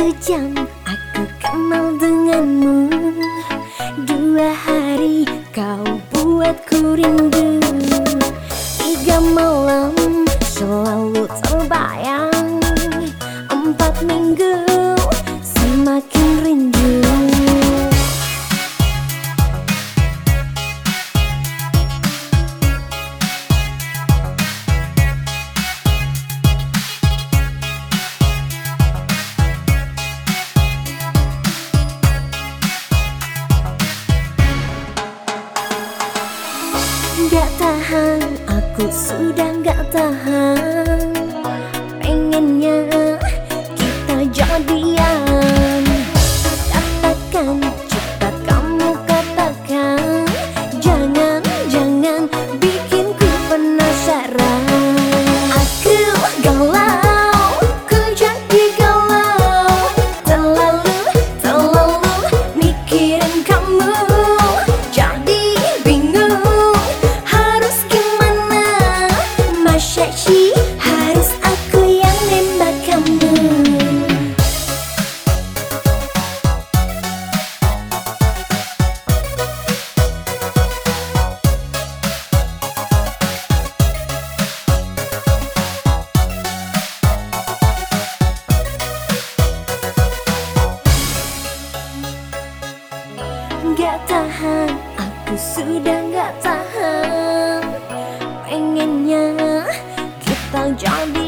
Satu jam aku kenal denganmu. Dua hari kau buatku rindu. Tiga malam selalu tahan Aku sudah gak tahan Pengennya kita jadi gak tahan Aku sudah gak tahan. Pengennya kita jadi